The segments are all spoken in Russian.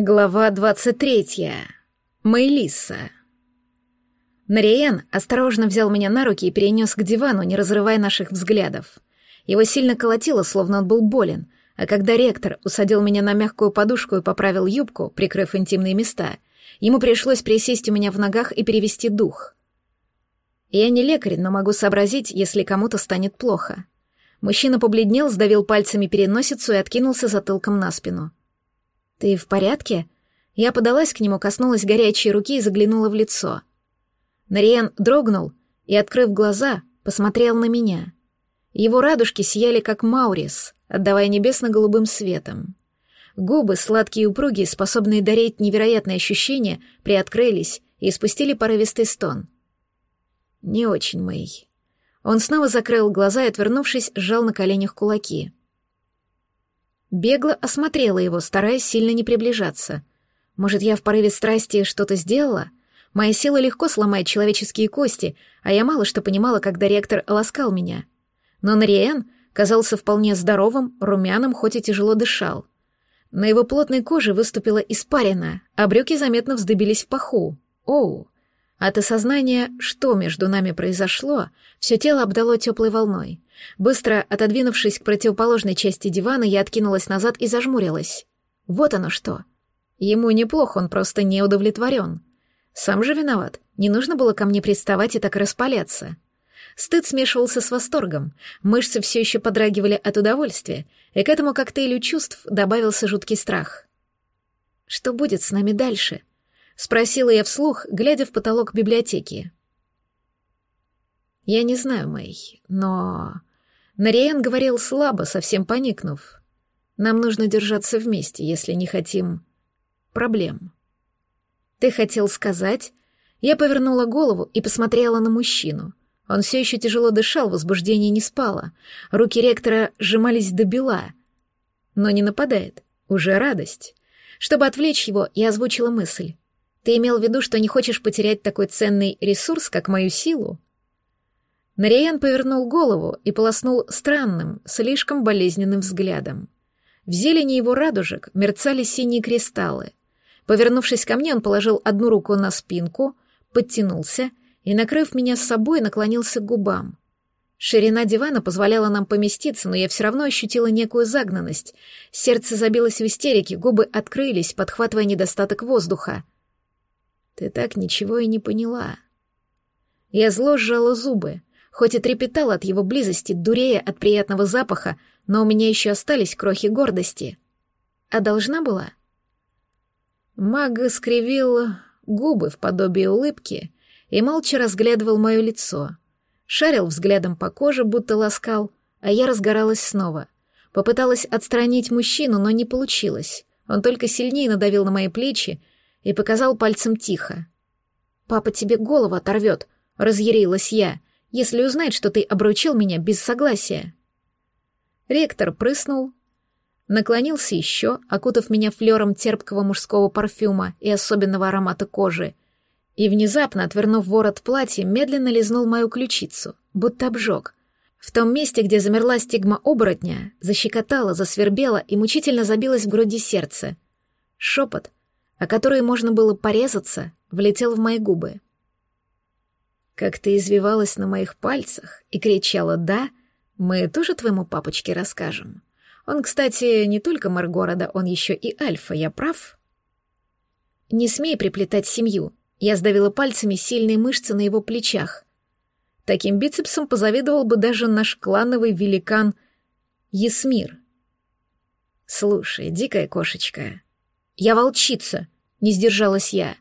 Глава 23. Мэйлиса. Нариен осторожно взял меня на руки и перенес к дивану, не разрывая наших взглядов. Его сильно колотило, словно он был болен, а когда ректор усадил меня на мягкую подушку и поправил юбку, прикрыв интимные места, ему пришлось присесть у меня в ногах и перевести дух. Я не лекарь, но могу сообразить, если кому-то станет плохо. Мужчина побледнел, сдавил пальцами переносицу и откинулся затылком на спину — «Ты в порядке?» Я подалась к нему, коснулась горячей руки и заглянула в лицо. Нариен дрогнул и, открыв глаза, посмотрел на меня. Его радужки сияли, как Маурис, отдавая небесно-голубым светом. Губы, сладкие и упругие, способные дарить невероятные ощущения, приоткрылись и спустили порывистый стон. «Не очень, Мэй». Он снова закрыл глаза и, отвернувшись, сжал на коленях кулаки. Бегло осмотрела его, стараясь сильно не приближаться. Может, я в порыве страсти что-то сделала? Моя сила легко сломает человеческие кости, а я мало что понимала, когда ректор ласкал меня. Но Нариэн казался вполне здоровым, румяным, хоть и тяжело дышал. На его плотной коже выступила испарина, а брюки заметно вздыбились в паху. Оу! От осознания, что между нами произошло, все тело обдало теплой волной. Быстро отодвинувшись к противоположной части дивана, я откинулась назад и зажмурилась. Вот оно что. Ему неплохо, он просто не удовлетворен. Сам же виноват. Не нужно было ко мне приставать и так распаляться. Стыд смешивался с восторгом, мышцы все еще подрагивали от удовольствия, и к этому коктейлю чувств добавился жуткий страх. Что будет с нами дальше? Спросила я вслух, глядя в потолок библиотеки. Я не знаю, Мэй, но... Нариен говорил слабо, совсем поникнув. Нам нужно держаться вместе, если не хотим... проблем. Ты хотел сказать... Я повернула голову и посмотрела на мужчину. Он все еще тяжело дышал, возбуждение не спало. Руки ректора сжимались до бела. Но не нападает. Уже радость. Чтобы отвлечь его, я озвучила мысль. Ты имел в виду, что не хочешь потерять такой ценный ресурс, как мою силу? Нариен повернул голову и полоснул странным, слишком болезненным взглядом. В зелени его радужек мерцали синие кристаллы. Повернувшись ко мне, он положил одну руку на спинку, подтянулся и, накрыв меня с собой, наклонился к губам. Ширина дивана позволяла нам поместиться, но я все равно ощутила некую загнанность. Сердце забилось в истерике, губы открылись, подхватывая недостаток воздуха — ты так ничего и не поняла. Я зло сжала зубы, хоть и трепетала от его близости, дурея от приятного запаха, но у меня еще остались крохи гордости. А должна была? Маг скривил губы в подобии улыбки и молча разглядывал мое лицо. Шарил взглядом по коже, будто ласкал, а я разгоралась снова. Попыталась отстранить мужчину, но не получилось. Он только сильнее надавил на мои плечи, и показал пальцем тихо. «Папа тебе голову оторвет», — разъярилась я, «если узнает, что ты обручил меня без согласия». Ректор прыснул, наклонился еще, окутав меня флером терпкого мужского парфюма и особенного аромата кожи, и, внезапно, отвернув ворот платья, медленно лизнул мою ключицу, будто обжег. В том месте, где замерла стигма оборотня, защекотала, засвербела и мучительно забилось в груди сердце. Шепот, о которые можно было порезаться, влетел в мои губы. Как ты извивалась на моих пальцах и кричала «да», мы тоже твоему папочке расскажем. Он, кстати, не только мэр города, он еще и альфа, я прав? Не смей приплетать семью. Я сдавила пальцами сильные мышцы на его плечах. Таким бицепсом позавидовал бы даже наш клановый великан Есмир. Слушай, дикая кошечка, «Я волчица!» — не сдержалась я.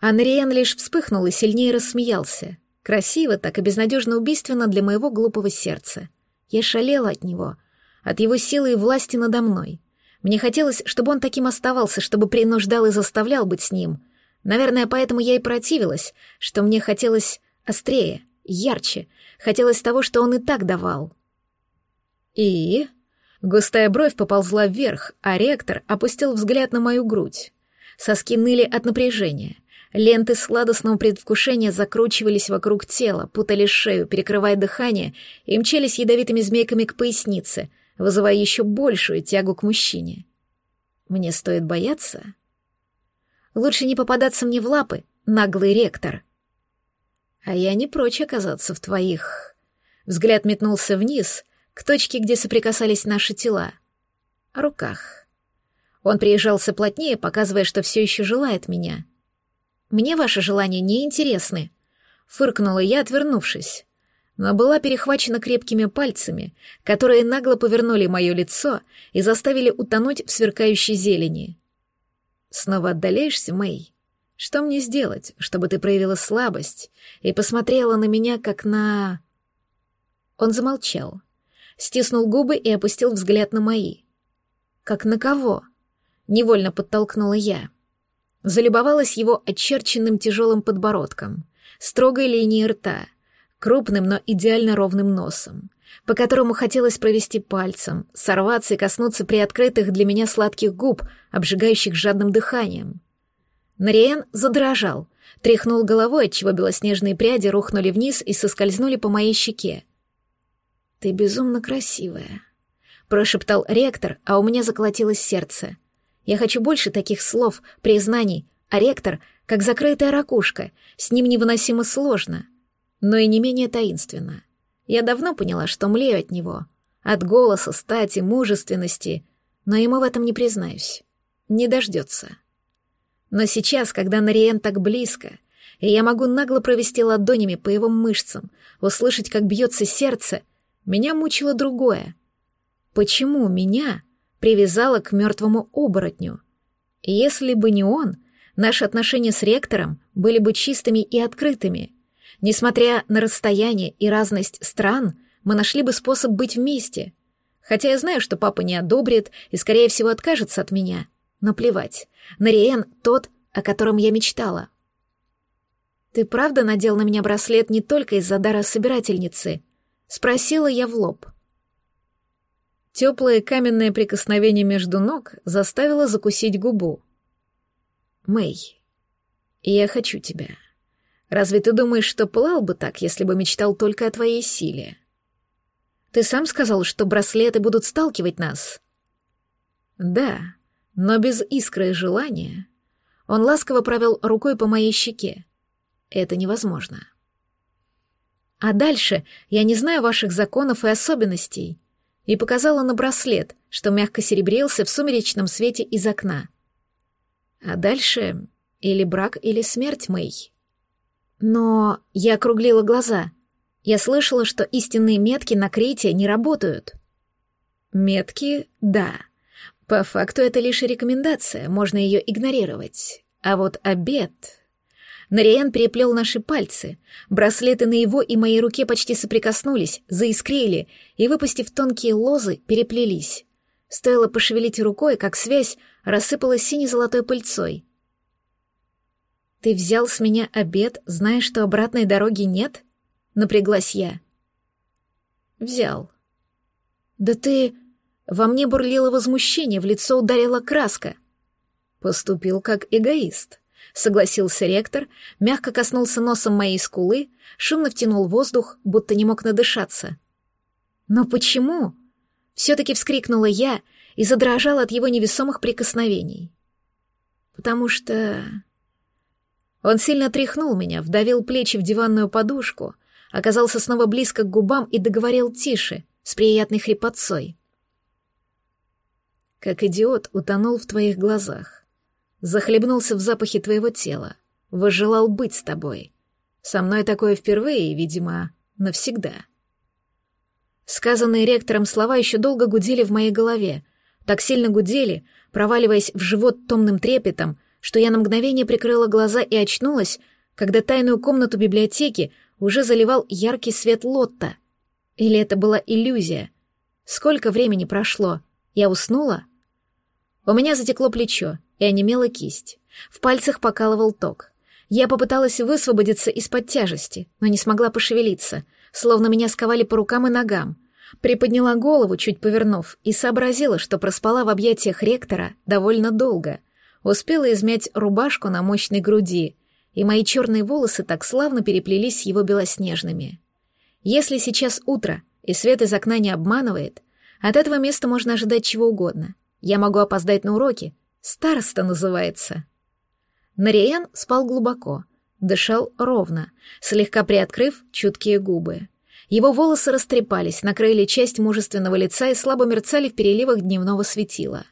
Анриен лишь вспыхнул и сильнее рассмеялся. Красиво, так и безнадежно убийственно для моего глупого сердца. Я шалела от него, от его силы и власти надо мной. Мне хотелось, чтобы он таким оставался, чтобы принуждал и заставлял быть с ним. Наверное, поэтому я и противилась, что мне хотелось острее, ярче, хотелось того, что он и так давал. «И?» Густая бровь поползла вверх, а ректор опустил взгляд на мою грудь. Соски ныли от напряжения. Ленты сладостного предвкушения закручивались вокруг тела, путали шею, перекрывая дыхание, и мчались ядовитыми змейками к пояснице, вызывая еще большую тягу к мужчине. Мне стоит бояться? Лучше не попадаться мне в лапы, наглый ректор. А я не прочь оказаться в твоих. Взгляд метнулся вниз, к точке, где соприкасались наши тела. О руках. Он приезжался плотнее, показывая, что все еще желает меня. Мне ваши желания не интересны, фыркнула я, отвернувшись но была перехвачена крепкими пальцами, которые нагло повернули мое лицо и заставили утонуть в сверкающей зелени. «Снова отдаляешься, Мэй? Что мне сделать, чтобы ты проявила слабость и посмотрела на меня, как на...» Он замолчал, стиснул губы и опустил взгляд на мои. «Как на кого?» — невольно подтолкнула я. Залюбовалась его очерченным тяжелым подбородком, строгой линией рта — крупным, но идеально ровным носом, по которому хотелось провести пальцем, сорваться и коснуться приоткрытых для меня сладких губ, обжигающих жадным дыханием. Нариен задрожал, тряхнул головой, отчего белоснежные пряди рухнули вниз и соскользнули по моей щеке. «Ты безумно красивая», — прошептал ректор, а у меня заколотилось сердце. «Я хочу больше таких слов, признаний, а ректор — как закрытая ракушка, с ним невыносимо сложно но и не менее таинственно. Я давно поняла, что млею от него. От голоса, стати, мужественности, но ему в этом не признаюсь. Не дождется. Но сейчас, когда Нариен так близко, и я могу нагло провести ладонями по его мышцам, услышать, как бьется сердце, меня мучило другое. Почему меня привязало к мертвому оборотню? Если бы не он, наши отношения с ректором были бы чистыми и открытыми — Несмотря на расстояние и разность стран, мы нашли бы способ быть вместе. Хотя я знаю, что папа не одобрит и, скорее всего, откажется от меня. Но плевать. Нариен тот, о котором я мечтала. «Ты правда надел на меня браслет не только из-за дара собирательницы?» — спросила я в лоб. Теплое каменное прикосновение между ног заставило закусить губу. «Мэй, я хочу тебя». Разве ты думаешь, что пылал бы так, если бы мечтал только о твоей силе? Ты сам сказал, что браслеты будут сталкивать нас. Да, но без искры желания. Он ласково провел рукой по моей щеке. Это невозможно. А дальше я не знаю ваших законов и особенностей. И показала на браслет, что мягко серебрился в сумеречном свете из окна. А дальше или брак, или смерть, Мэй. Но я округлила глаза. Я слышала, что истинные метки на Крите не работают. Метки — да. По факту это лишь рекомендация, можно ее игнорировать. А вот обед... Нариен переплел наши пальцы. Браслеты на его и моей руке почти соприкоснулись, заискрили и, выпустив тонкие лозы, переплелись. Стоило пошевелить рукой, как связь рассыпалась сине-золотой пыльцой. «Ты взял с меня обед, зная, что обратной дороги нет?» — напряглась я. «Взял». «Да ты...» Во мне бурлило возмущение, в лицо ударила краска. «Поступил как эгоист», — согласился ректор, мягко коснулся носом моей скулы, шумно втянул воздух, будто не мог надышаться. «Но почему?» — все-таки вскрикнула я и задрожала от его невесомых прикосновений. «Потому что...» Он сильно тряхнул меня, вдавил плечи в диванную подушку, оказался снова близко к губам и договорил тише, с приятной хрипотцой. Как идиот утонул в твоих глазах. Захлебнулся в запахе твоего тела. Возжелал быть с тобой. Со мной такое впервые видимо, навсегда. Сказанные ректором слова еще долго гудели в моей голове. Так сильно гудели, проваливаясь в живот томным трепетом, что я на мгновение прикрыла глаза и очнулась, когда тайную комнату библиотеки уже заливал яркий свет Лотта. Или это была иллюзия? Сколько времени прошло? Я уснула? У меня затекло плечо и онемела кисть. В пальцах покалывал ток. Я попыталась высвободиться из-под тяжести, но не смогла пошевелиться, словно меня сковали по рукам и ногам. Приподняла голову, чуть повернув, и сообразила, что проспала в объятиях ректора довольно долго — успела измять рубашку на мощной груди, и мои черные волосы так славно переплелись с его белоснежными. Если сейчас утро, и свет из окна не обманывает, от этого места можно ожидать чего угодно. Я могу опоздать на уроки. Староста называется. Нариен спал глубоко, дышал ровно, слегка приоткрыв чуткие губы. Его волосы растрепались, накрыли часть мужественного лица и слабо мерцали в переливах дневного светила.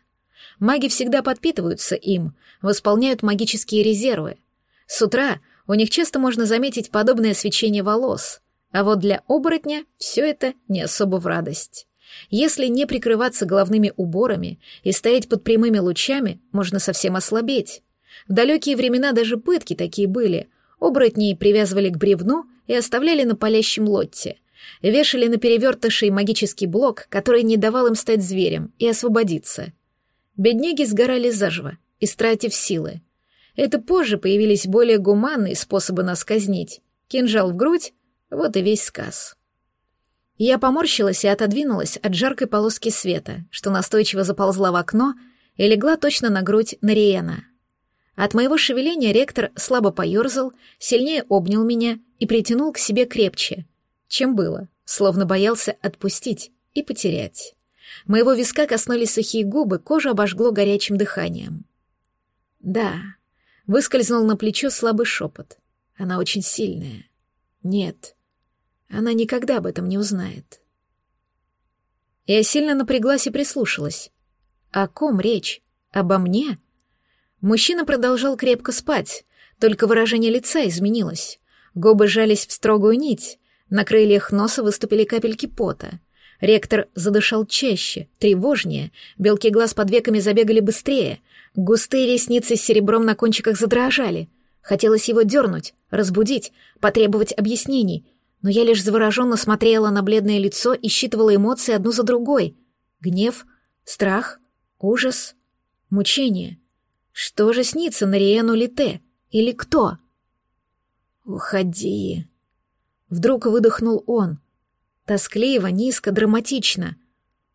Маги всегда подпитываются им, восполняют магические резервы. С утра у них часто можно заметить подобное свечение волос, а вот для оборотня все это не особо в радость. Если не прикрываться головными уборами и стоять под прямыми лучами, можно совсем ослабеть. В далекие времена даже пытки такие были. Оборотней привязывали к бревну и оставляли на палящем лотте. Вешали на перевертышей магический блок, который не давал им стать зверем и освободиться. Бедняги сгорали заживо, истратив силы. Это позже появились более гуманные способы нас казнить. Кинжал в грудь — вот и весь сказ. Я поморщилась и отодвинулась от жаркой полоски света, что настойчиво заползла в окно и легла точно на грудь Нариена. От моего шевеления ректор слабо поерзал, сильнее обнял меня и притянул к себе крепче, чем было, словно боялся отпустить и потерять. Моего виска коснулись сухие губы, кожу обожгло горячим дыханием. «Да», — выскользнул на плечо слабый шепот. «Она очень сильная». «Нет, она никогда об этом не узнает». Я сильно напряглась и прислушалась. О ком речь? Обо мне? Мужчина продолжал крепко спать, только выражение лица изменилось. Губы сжались в строгую нить, на крыльях носа выступили капельки пота. Ректор задышал чаще, тревожнее, белки глаз под веками забегали быстрее, густые ресницы с серебром на кончиках задрожали. Хотелось его дернуть, разбудить, потребовать объяснений, но я лишь завороженно смотрела на бледное лицо и считывала эмоции одну за другой. Гнев, страх, ужас, мучение. Что же снится Нариену Лите? Или кто? «Уходи!» Вдруг выдохнул он. Тоскливо, низко, драматично.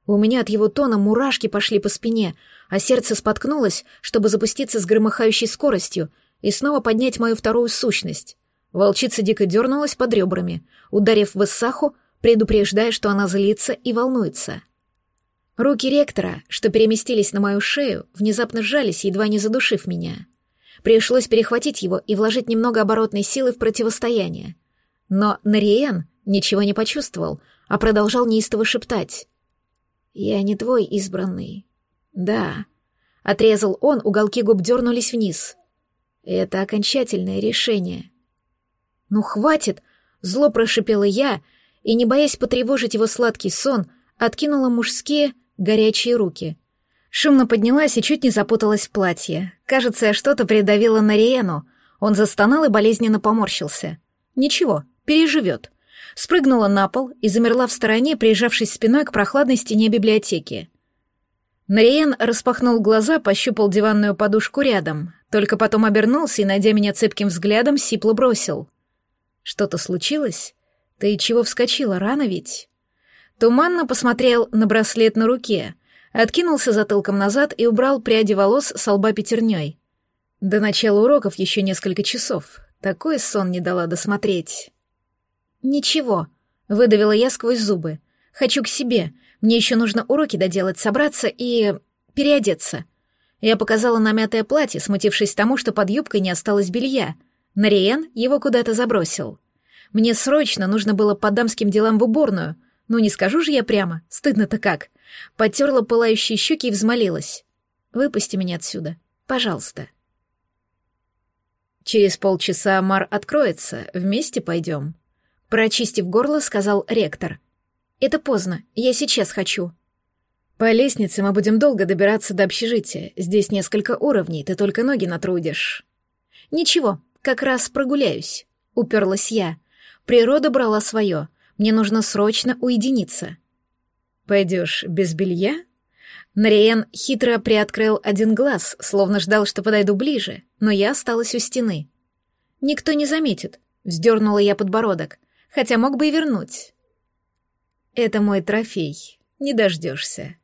У меня от его тона мурашки пошли по спине, а сердце споткнулось, чтобы запуститься с громыхающей скоростью и снова поднять мою вторую сущность. Волчица дико дернулась под ребрами, ударив в Иссаху, предупреждая, что она злится и волнуется. Руки ректора, что переместились на мою шею, внезапно сжались, едва не задушив меня. Пришлось перехватить его и вложить немного оборотной силы в противостояние. Но Нариен ничего не почувствовал, а продолжал неистово шептать. «Я не твой избранный». «Да», — отрезал он, уголки губ дернулись вниз. «Это окончательное решение». «Ну хватит!» — зло прошипела я, и, не боясь потревожить его сладкий сон, откинула мужские, горячие руки. Шумно поднялась и чуть не запуталась в платье. Кажется, я что-то придавила на Риену. Он застонал и болезненно поморщился. Ничего, переживет. Спрыгнула на пол и замерла в стороне, прижавшись спиной к прохладной стене библиотеки. Нариен распахнул глаза, пощупал диванную подушку рядом, только потом обернулся и, найдя меня цепким взглядом, сипло бросил. «Что-то случилось? Ты чего вскочила, рано ведь?» Туманно посмотрел на браслет на руке, откинулся затылком назад и убрал пряди волос с лба пятерней. До начала уроков еще несколько часов. Такой сон не дала досмотреть. «Ничего», — выдавила я сквозь зубы. «Хочу к себе. Мне еще нужно уроки доделать, собраться и... переодеться». Я показала намятое платье, смутившись тому, что под юбкой не осталось белья. Нариен его куда-то забросил. Мне срочно нужно было по дамским делам в уборную, ну, не скажу же я прямо, стыдно-то как. Потерла пылающие щеки и взмолилась. «Выпусти меня отсюда, пожалуйста». «Через полчаса Мар откроется, вместе пойдем», — прочистив горло, сказал ректор. «Это поздно, я сейчас хочу». «По лестнице мы будем долго добираться до общежития. Здесь несколько уровней, ты только ноги натрудишь». «Ничего, как раз прогуляюсь», — уперлась я. Природа брала свое. Мне нужно срочно уединиться. Пойдешь без белья? Нариен хитро приоткрыл один глаз, словно ждал, что подойду ближе, но я осталась у стены. Никто не заметит, вздернула я подбородок, хотя мог бы и вернуть. Это мой трофей, не дождешься.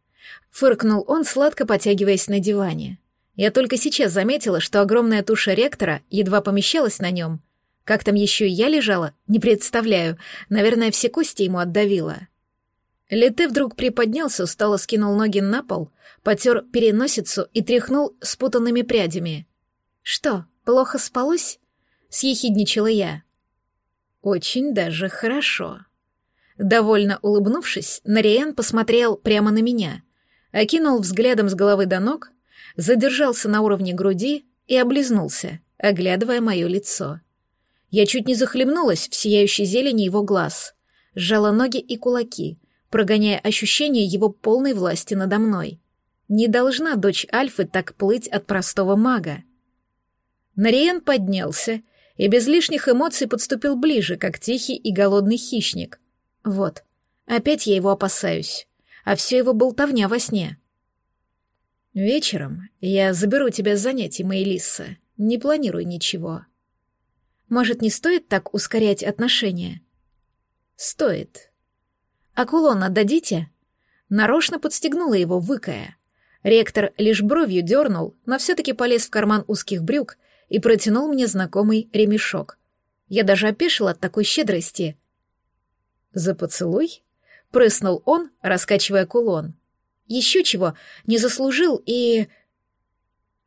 Фыркнул он, сладко потягиваясь на диване. Я только сейчас заметила, что огромная туша ректора едва помещалась на нем, как там еще и я лежала, не представляю. Наверное, все кости ему отдавило. Лете вдруг приподнялся, устало скинул ноги на пол, потер переносицу и тряхнул спутанными прядями. «Что, плохо спалось?» — съехидничала я. «Очень даже хорошо». Довольно улыбнувшись, Нариен посмотрел прямо на меня, окинул взглядом с головы до ног, задержался на уровне груди и облизнулся, оглядывая мое лицо. Я чуть не захлебнулась в сияющей зелени его глаз, сжала ноги и кулаки, прогоняя ощущение его полной власти надо мной. Не должна дочь Альфы так плыть от простого мага. Нариен поднялся и без лишних эмоций подступил ближе, как тихий и голодный хищник. Вот, опять я его опасаюсь, а все его болтовня во сне. «Вечером я заберу тебя с занятий, Мэйлисса. Не планируй ничего». «Может, не стоит так ускорять отношения?» «Стоит». «А кулон отдадите?» Нарочно подстегнула его, выкая. Ректор лишь бровью дернул, но все-таки полез в карман узких брюк и протянул мне знакомый ремешок. Я даже опешила от такой щедрости. «За поцелуй?» — прыснул он, раскачивая кулон. «Еще чего, не заслужил и...»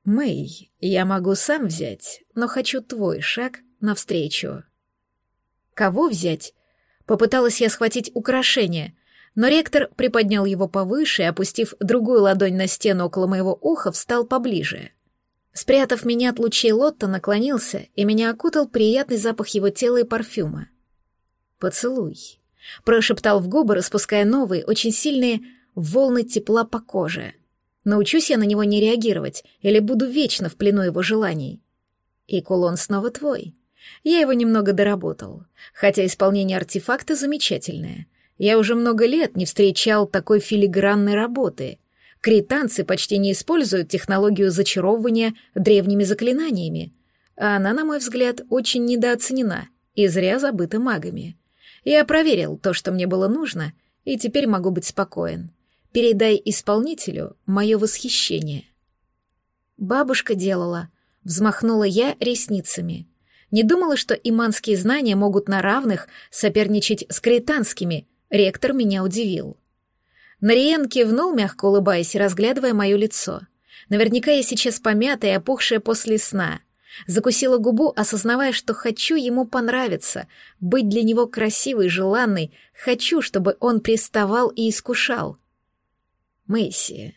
«Мэй, я могу сам взять, но хочу твой шаг навстречу». «Кого взять?» Попыталась я схватить украшение, но ректор приподнял его повыше и, опустив другую ладонь на стену около моего уха, встал поближе. Спрятав меня от лучей Лотта, наклонился, и меня окутал приятный запах его тела и парфюма. «Поцелуй», — прошептал в губы, распуская новые, очень сильные волны тепла по коже. Научусь я на него не реагировать, или буду вечно в плену его желаний. И кулон снова твой. Я его немного доработал, хотя исполнение артефакта замечательное. Я уже много лет не встречал такой филигранной работы. Кританцы почти не используют технологию зачаровывания древними заклинаниями, а она, на мой взгляд, очень недооценена и зря забыта магами. Я проверил то, что мне было нужно, и теперь могу быть спокоен. Передай исполнителю мое восхищение. Бабушка делала, взмахнула я ресницами. Не думала, что иманские знания могут на равных соперничать с кританскими, Ректор меня удивил. Нариен кивнул, мягко улыбаясь, разглядывая мое лицо. Наверняка я сейчас помятая и опухшая после сна. Закусила губу, осознавая, что хочу ему понравиться, быть для него красивой, желанной, хочу, чтобы он приставал и искушал. Мэйси.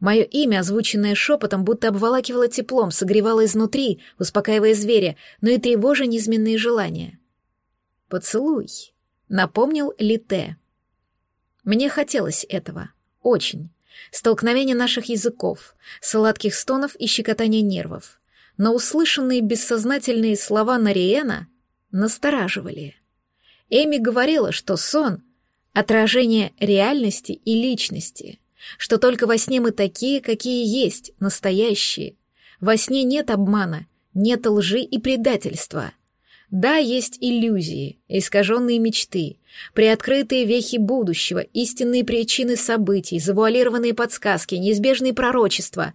Мое имя, озвученное шепотом, будто обволакивало теплом, согревало изнутри, успокаивая зверя, но и тревожа низменные желания. «Поцелуй», напомнил Лите. Мне хотелось этого. Очень. Столкновение наших языков, сладких стонов и щекотания нервов. Но услышанные бессознательные слова Нариена настораживали. Эми говорила, что сон — отражение реальности и личности, что только во сне мы такие, какие есть, настоящие. Во сне нет обмана, нет лжи и предательства — да, есть иллюзии, искаженные мечты, приоткрытые вехи будущего, истинные причины событий, завуалированные подсказки, неизбежные пророчества.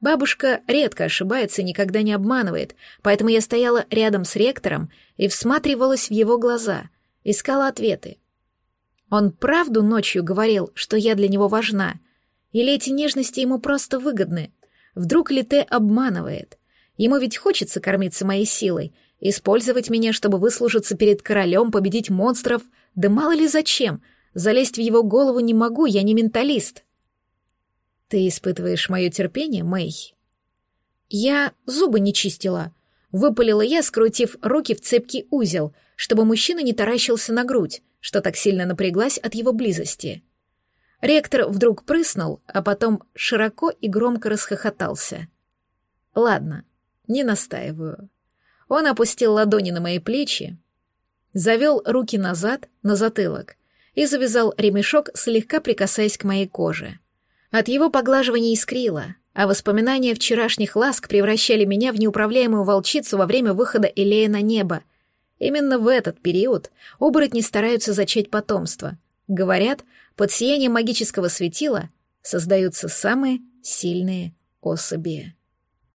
Бабушка редко ошибается и никогда не обманывает, поэтому я стояла рядом с ректором и всматривалась в его глаза, искала ответы. Он правду ночью говорил, что я для него важна, или эти нежности ему просто выгодны? Вдруг Лите обманывает? Ему ведь хочется кормиться моей силой — Использовать меня, чтобы выслужиться перед королем, победить монстров, да мало ли зачем. Залезть в его голову не могу, я не менталист. Ты испытываешь мое терпение, Мэй? Я зубы не чистила. Выпалила я, скрутив руки в цепкий узел, чтобы мужчина не таращился на грудь, что так сильно напряглась от его близости. Ректор вдруг прыснул, а потом широко и громко расхохотался. Ладно, не настаиваю. Он опустил ладони на мои плечи, завел руки назад, на затылок, и завязал ремешок, слегка прикасаясь к моей коже. От его поглаживания искрило, а воспоминания вчерашних ласк превращали меня в неуправляемую волчицу во время выхода Элея на небо. Именно в этот период оборотни стараются зачать потомство. Говорят, под сиянием магического светила создаются самые сильные особи.